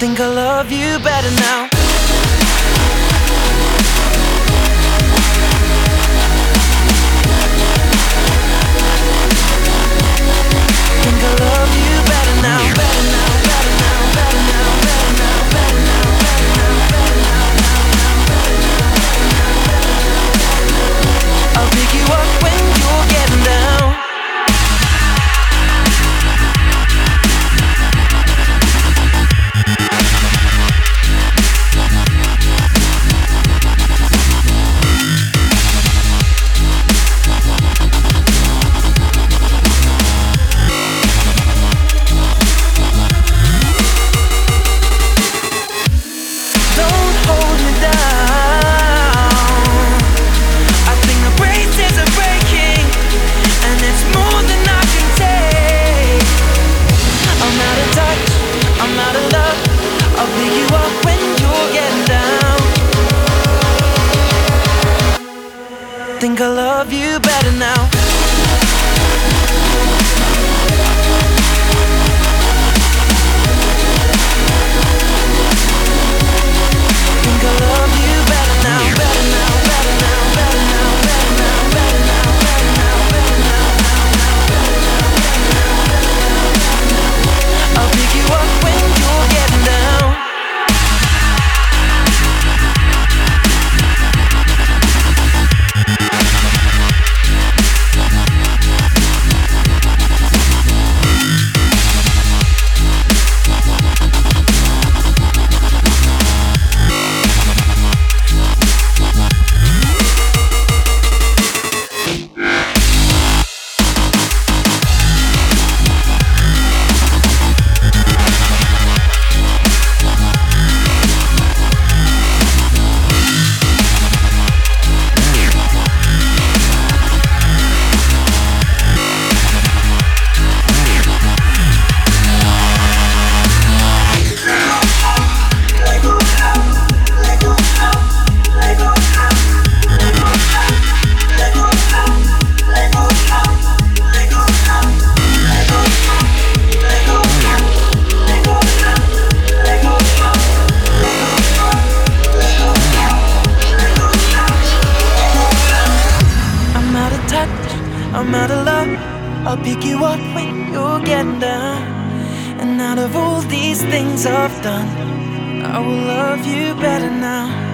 think I love you better now. Think I love you better now. I'll pick you up when you're getting down. And out of all these things I've done, I will love you better now.